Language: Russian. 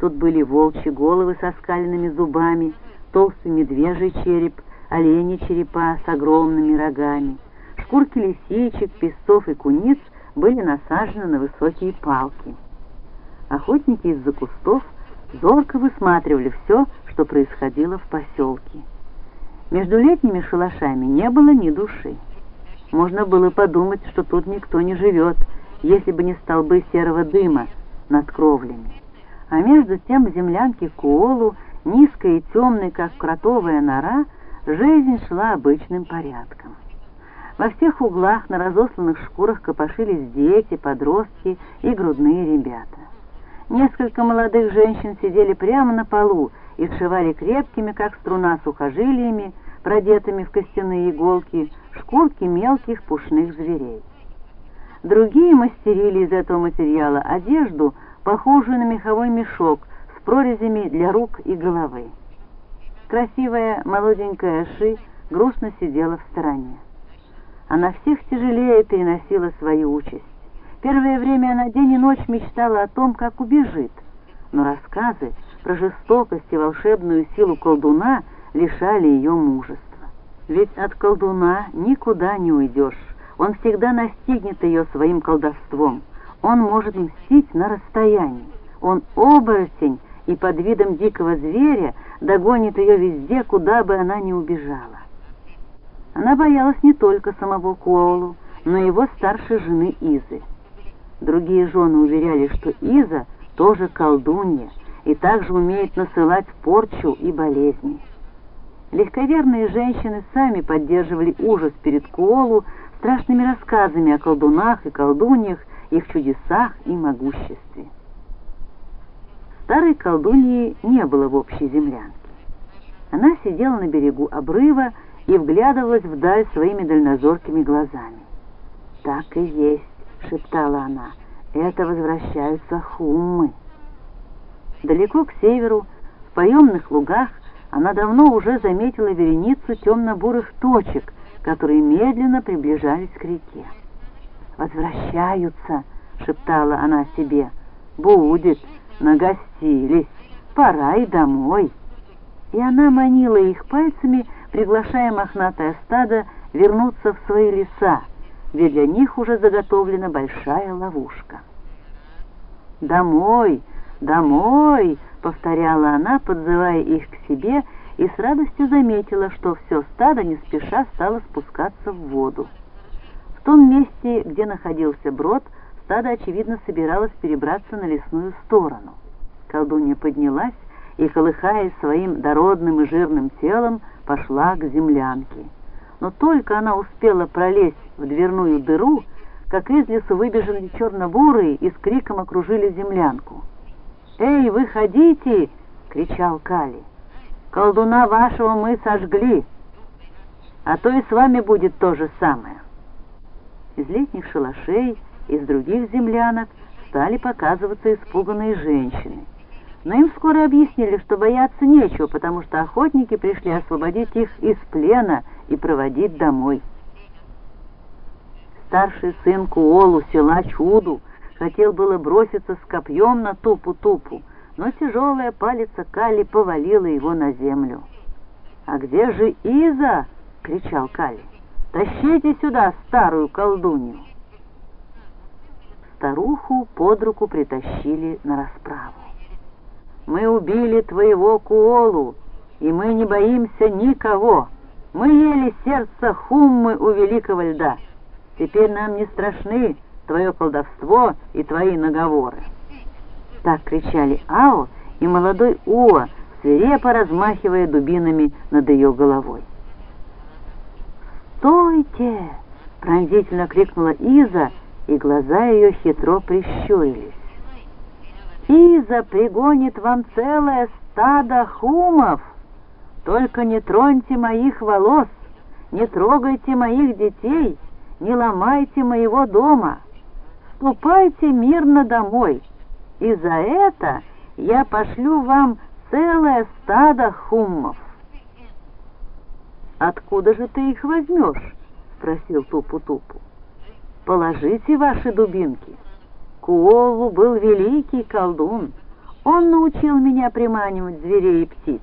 Тут были волчьи головы со скаленными зубами, толстый медвежий череп, олени черепа с огромными рогами. Шкурки лисичек, песцов и куниц были насажены на высокие палки. Охотники из-за кустов зорко высматривали все, что происходило в поселке. Между летними шалашами не было ни души. Можно было подумать, что тут никто не живет, если бы не столбы серого дыма над кровлями. А между тем в землянке Куолу, низкой и темной, как кротовая нора, жизнь шла обычным порядком. Во всех углах на разосланных шкурах копошились дети, подростки и грудные ребята. Несколько молодых женщин сидели прямо на полу и сшивали крепкими, как струна, сухожилиями, продетыми в костяные иголки, шкурки мелких пушных зверей. Другие мастерили из этого материала одежду, похожую на меховой мешок с прорезями для рук и головы. Красивая молоденькая Ши грустно сидела в стороне. Она всех тяжелее переносила свою участь. Первое время она день и ночь мечтала о том, как убежит, но рассказы про жестокость и волшебную силу колдуна лишали ее мужества. Ведь от колдуна никуда не уйдешь, он всегда настигнет ее своим колдовством, он может мстить на расстоянии, он оборотень и под видом дикого зверя догонит ее везде, куда бы она ни убежала. Она боялась не только самого Куолу, но и его старшей жены Изы. Другие жены уверяли, что Иза тоже колдунья и также умеет насылать порчу и болезни. Легковерные женщины сами поддерживали ужас перед Куолу страшными рассказами о колдунах и колдуньях, их чудесах и могуществе. Старой колдуньи не было в общей землянке. Она сидела на берегу обрыва и вглядывалась вдаль своими дальнозоркими глазами. «Так и есть», — шептала она, — «это возвращаются хуммы». Далеко к северу, в поемных лугах, она давно уже заметила вереницу темно-бурых точек, которые медленно приближались к реке. «Возвращаются!» — шептала она себе. «Будет! Нагостились! Пора и домой!» И она манила их пальцами, приглашая мохнатое стадо вернуться в свои леса, где для них уже заготовлена большая ловушка. «Домой! Домой!» — повторяла она, подзывая их к себе, и с радостью заметила, что все стадо не спеша стало спускаться в воду. Том месте, где находился брод, стадо, очевидно, собиралось перебраться на лесную сторону. Колдунья поднялась и, колыхаясь своим дородным и жирным телом, пошла к землянке. Но только она успела пролезть в дверную дыру, как из лесу выбежали черно-бурые и с криком окружили землянку. «Эй, выходите!» — кричал Кали. «Колдуна вашего мы сожгли, а то и с вами будет то же самое». Из летних шалашей, из других землянок стали показываться испуганные женщины. Но им вскоре объяснили, что бояться нечего, потому что охотники пришли освободить их из плена и проводить домой. Старший сын Куолу, села Чуду, Хотел было броситься с копьем на тупу-тупу, но тяжелая палица Кали повалила его на землю. «А где же Иза?» — кричал Кали. «Тащите сюда старую колдунью!» Старуху под руку притащили на расправу. «Мы убили твоего Куолу, и мы не боимся никого. Мы ели сердце хуммы у великого льда. Теперь нам не страшны твое колдовство и твои наговоры. Так кричали Ао и молодой Уа, свирепо размахивая дубинами над ее головой. «Стойте!» — пронзительно крикнула Иза, и глаза ее хитро прищурились. «Иза пригонит вам целое стадо хумов! Только не троньте моих волос, не трогайте моих детей, не ломайте моего дома!» ступайте мирно домой, и за это я пошлю вам целое стадо хуммов. «Откуда же ты их возьмешь?» — спросил Тупу-Тупу. «Положите ваши дубинки. Куолу был великий колдун. Он научил меня приманивать зверей и птиц.